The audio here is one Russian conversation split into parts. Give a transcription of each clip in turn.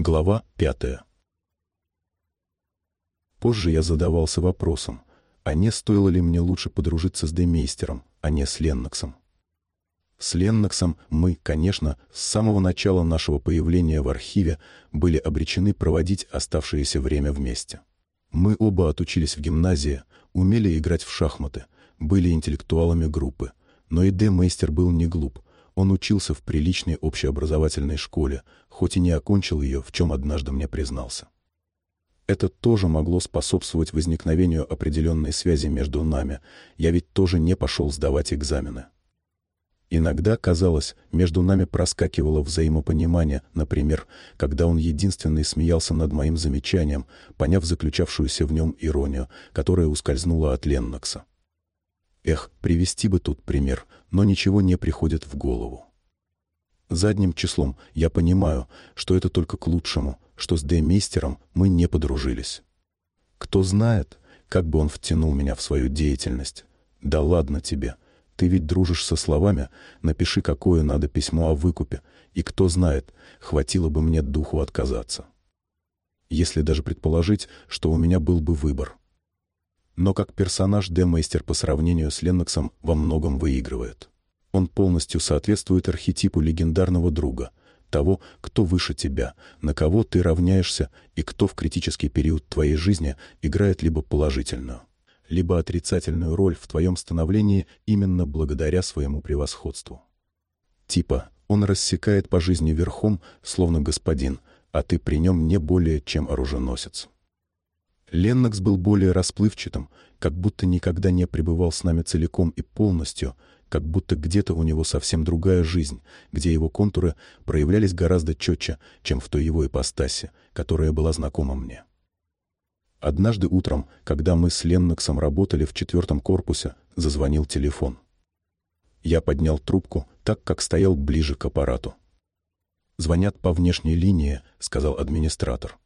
Глава пятая. Позже я задавался вопросом, а не стоило ли мне лучше подружиться с Демейстером, а не с Ленноксом. С Ленноксом мы, конечно, с самого начала нашего появления в архиве были обречены проводить оставшееся время вместе. Мы оба отучились в гимназии, умели играть в шахматы, были интеллектуалами группы. Но и Демейстер был не глуп. Он учился в приличной общеобразовательной школе, хоть и не окончил ее, в чем однажды мне признался. Это тоже могло способствовать возникновению определенной связи между нами. Я ведь тоже не пошел сдавать экзамены. Иногда, казалось, между нами проскакивало взаимопонимание, например, когда он единственный смеялся над моим замечанием, поняв заключавшуюся в нем иронию, которая ускользнула от Леннокса. Эх, привести бы тут пример, но ничего не приходит в голову. Задним числом я понимаю, что это только к лучшему, что с Демейстером мы не подружились. Кто знает, как бы он втянул меня в свою деятельность. Да ладно тебе, ты ведь дружишь со словами, напиши, какое надо письмо о выкупе, и кто знает, хватило бы мне духу отказаться. Если даже предположить, что у меня был бы выбор но как персонаж Демейстер по сравнению с Ленноксом во многом выигрывает. Он полностью соответствует архетипу легендарного друга, того, кто выше тебя, на кого ты равняешься и кто в критический период твоей жизни играет либо положительную, либо отрицательную роль в твоем становлении именно благодаря своему превосходству. Типа он рассекает по жизни верхом, словно господин, а ты при нем не более чем оруженосец. Леннокс был более расплывчатым, как будто никогда не пребывал с нами целиком и полностью, как будто где-то у него совсем другая жизнь, где его контуры проявлялись гораздо четче, чем в той его ипостаси, которая была знакома мне. Однажды утром, когда мы с Ленноксом работали в четвертом корпусе, зазвонил телефон. Я поднял трубку, так как стоял ближе к аппарату. «Звонят по внешней линии», — сказал администратор.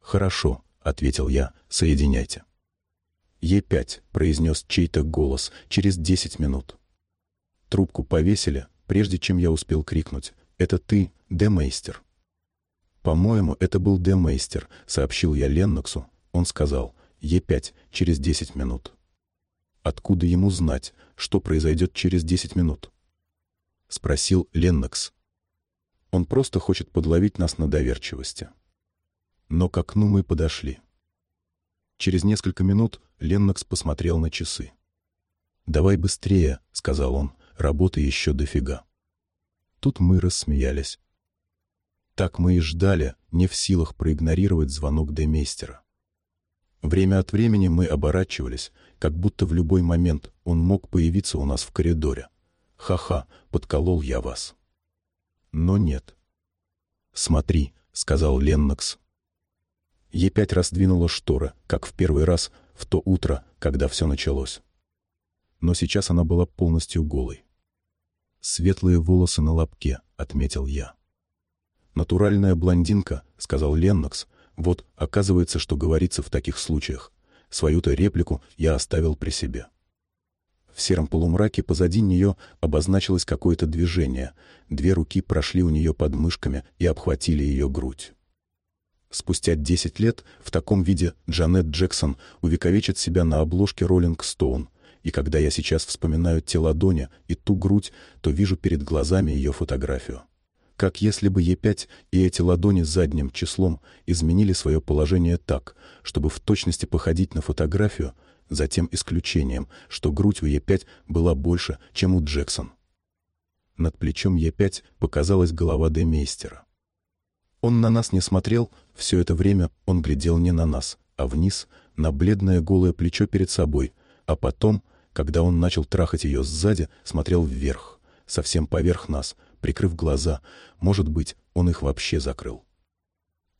«Хорошо», — ответил я, — «соединяйте». «Е5», — произнес чей-то голос, через десять минут. Трубку повесили, прежде чем я успел крикнуть. «Это ты, Демейстер». «По-моему, это был Демейстер», — сообщил я Ленноксу. Он сказал, «Е5, через десять минут». «Откуда ему знать, что произойдет через десять минут?» — спросил Леннокс. «Он просто хочет подловить нас на доверчивости» но к окну мы подошли. Через несколько минут Леннокс посмотрел на часы. «Давай быстрее», — сказал он, — «работы еще дофига». Тут мы рассмеялись. Так мы и ждали, не в силах проигнорировать звонок Демейстера. Время от времени мы оборачивались, как будто в любой момент он мог появиться у нас в коридоре. «Ха-ха, подколол я вас». Но нет. «Смотри», — сказал Леннокс, Е5 раздвинула шторы, как в первый раз, в то утро, когда все началось. Но сейчас она была полностью голой. «Светлые волосы на лобке», — отметил я. «Натуральная блондинка», — сказал Леннокс. «Вот, оказывается, что говорится в таких случаях. Свою-то реплику я оставил при себе». В сером полумраке позади нее обозначилось какое-то движение. Две руки прошли у нее под мышками и обхватили ее грудь. Спустя 10 лет в таком виде Джанет Джексон увековечит себя на обложке «Роллинг Стоун», и когда я сейчас вспоминаю те ладони и ту грудь, то вижу перед глазами ее фотографию. Как если бы Е5 и эти ладони задним числом изменили свое положение так, чтобы в точности походить на фотографию, за тем исключением, что грудь у Е5 была больше, чем у Джексон. Над плечом Е5 показалась голова Демейстера. Он на нас не смотрел, все это время он глядел не на нас, а вниз, на бледное голое плечо перед собой, а потом, когда он начал трахать ее сзади, смотрел вверх, совсем поверх нас, прикрыв глаза, может быть, он их вообще закрыл.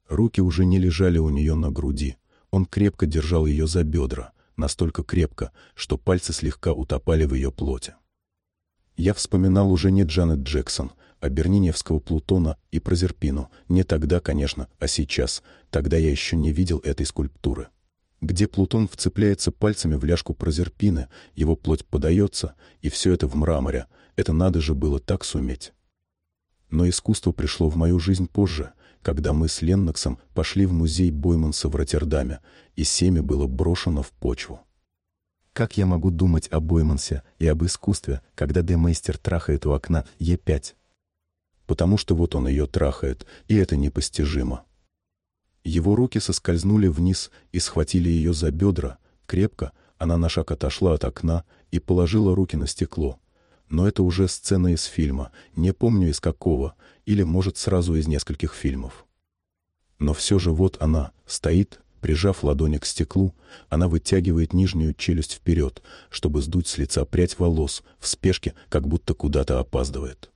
Руки уже не лежали у нее на груди, он крепко держал ее за бедра, настолько крепко, что пальцы слегка утопали в ее плоти. Я вспоминал уже не Джанет Джексон — а Берниневского Плутона и Прозерпину. Не тогда, конечно, а сейчас. Тогда я еще не видел этой скульптуры. Где Плутон вцепляется пальцами в ляжку Прозерпины, его плоть подается, и все это в мраморе. Это надо же было так суметь. Но искусство пришло в мою жизнь позже. когда мы с Ленноксом пошли в музей Бойманса в Роттердаме, и семя было брошено в почву. Как я могу думать о Боймансе и об искусстве, когда Демейстер трахает у окна Е5? Потому что вот он ее трахает, и это непостижимо. Его руки соскользнули вниз и схватили ее за бедра. Крепко она на шаг отошла от окна и положила руки на стекло. Но это уже сцена из фильма, не помню из какого, или, может, сразу из нескольких фильмов. Но все же вот она, стоит, прижав ладони к стеклу, она вытягивает нижнюю челюсть вперед, чтобы сдуть с лица прядь волос, в спешке, как будто куда-то опаздывает.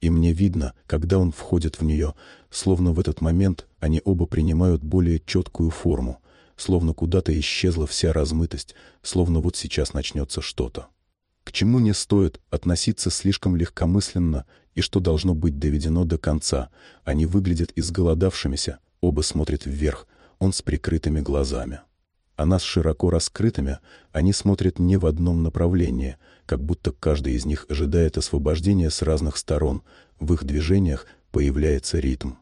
И мне видно, когда он входит в нее, словно в этот момент они оба принимают более четкую форму, словно куда-то исчезла вся размытость, словно вот сейчас начнется что-то. К чему не стоит относиться слишком легкомысленно и что должно быть доведено до конца. Они выглядят изголодавшимися, оба смотрят вверх, он с прикрытыми глазами. Она с широко раскрытыми, они смотрят не в одном направлении, как будто каждый из них ожидает освобождения с разных сторон, в их движениях появляется ритм.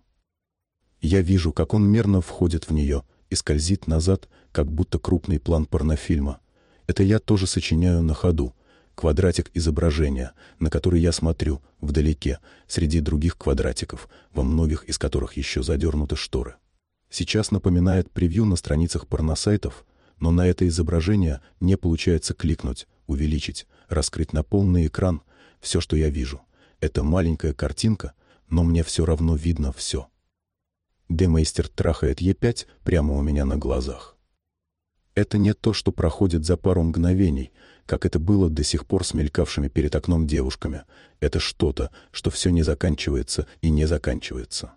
Я вижу, как он мерно входит в нее и скользит назад, как будто крупный план порнофильма. Это я тоже сочиняю на ходу. Квадратик изображения, на который я смотрю, вдалеке, среди других квадратиков, во многих из которых еще задернуты шторы. Сейчас напоминает превью на страницах порносайтов, но на это изображение не получается кликнуть, увеличить, раскрыть на полный экран все, что я вижу. Это маленькая картинка, но мне все равно видно все. Демейстер трахает Е5 прямо у меня на глазах. Это не то, что проходит за пару мгновений, как это было до сих пор с мелькавшими перед окном девушками. Это что-то, что все не заканчивается и не заканчивается.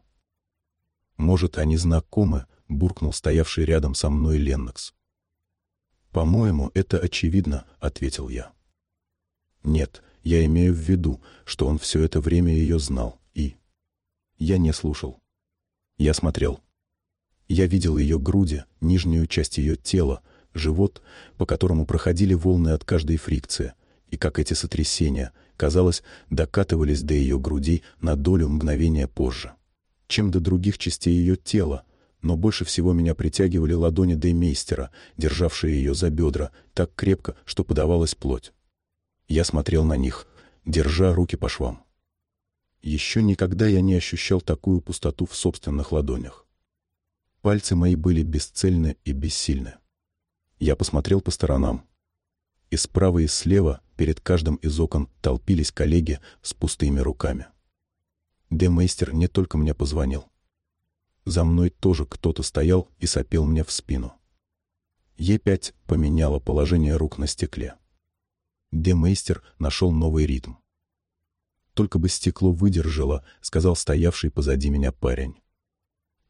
«Может, они знакомы?» — буркнул стоявший рядом со мной Леннокс. «По-моему, это очевидно», — ответил я. «Нет, я имею в виду, что он все это время ее знал, и...» Я не слушал. Я смотрел. Я видел ее груди, нижнюю часть ее тела, живот, по которому проходили волны от каждой фрикции, и как эти сотрясения, казалось, докатывались до ее грудей на долю мгновения позже, чем до других частей ее тела, но больше всего меня притягивали ладони Деймейстера, державшие ее за бедра, так крепко, что подавалась плоть. Я смотрел на них, держа руки по швам. Еще никогда я не ощущал такую пустоту в собственных ладонях. Пальцы мои были бесцельны и бессильны. Я посмотрел по сторонам. И справа и слева, перед каждым из окон, толпились коллеги с пустыми руками. Демейстер не только мне позвонил. За мной тоже кто-то стоял и сопел мне в спину. Е5 поменяла положение рук на стекле. Демейстер нашел новый ритм. Только бы стекло выдержало, сказал стоявший позади меня парень.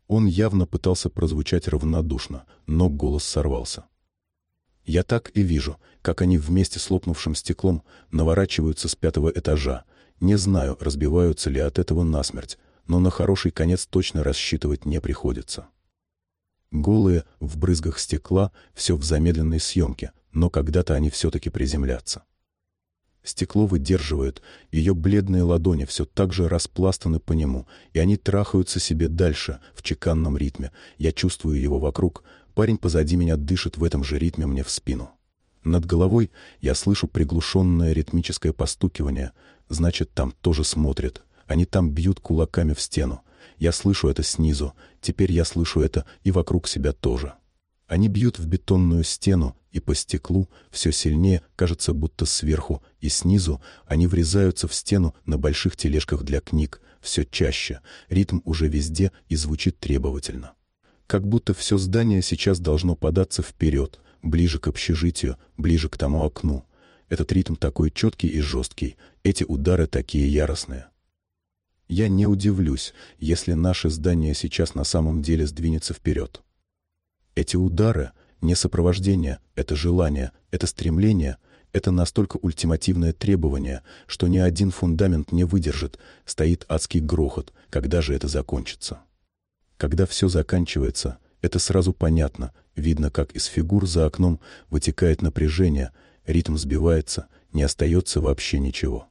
Он явно пытался прозвучать равнодушно, но голос сорвался. Я так и вижу, как они вместе с лопнувшим стеклом наворачиваются с пятого этажа. Не знаю, разбиваются ли от этого насмерть, но на хороший конец точно рассчитывать не приходится. Голые, в брызгах стекла, все в замедленной съемке, но когда-то они все-таки приземлятся. Стекло выдерживает, ее бледные ладони все так же распластаны по нему, и они трахаются себе дальше, в чеканном ритме. Я чувствую его вокруг, парень позади меня дышит в этом же ритме мне в спину. Над головой я слышу приглушенное ритмическое постукивание, значит, там тоже смотрят. Они там бьют кулаками в стену. Я слышу это снизу, теперь я слышу это и вокруг себя тоже. Они бьют в бетонную стену, и по стеклу все сильнее, кажется, будто сверху, и снизу они врезаются в стену на больших тележках для книг, все чаще, ритм уже везде и звучит требовательно. Как будто все здание сейчас должно податься вперед, ближе к общежитию, ближе к тому окну. Этот ритм такой четкий и жесткий, эти удары такие яростные. Я не удивлюсь, если наше здание сейчас на самом деле сдвинется вперед. Эти удары — не сопровождение, это желание, это стремление, это настолько ультимативное требование, что ни один фундамент не выдержит, стоит адский грохот, когда же это закончится. Когда все заканчивается, это сразу понятно, видно, как из фигур за окном вытекает напряжение, ритм сбивается, не остается вообще ничего.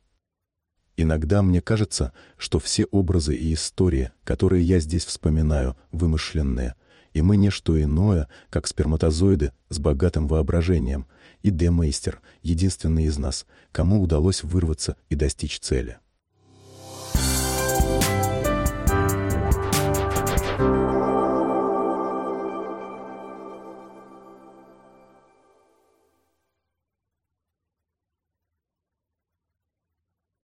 Иногда мне кажется, что все образы и истории, которые я здесь вспоминаю, вымышленные, и мы не что иное, как сперматозоиды с богатым воображением, и Демейстер — единственный из нас, кому удалось вырваться и достичь цели.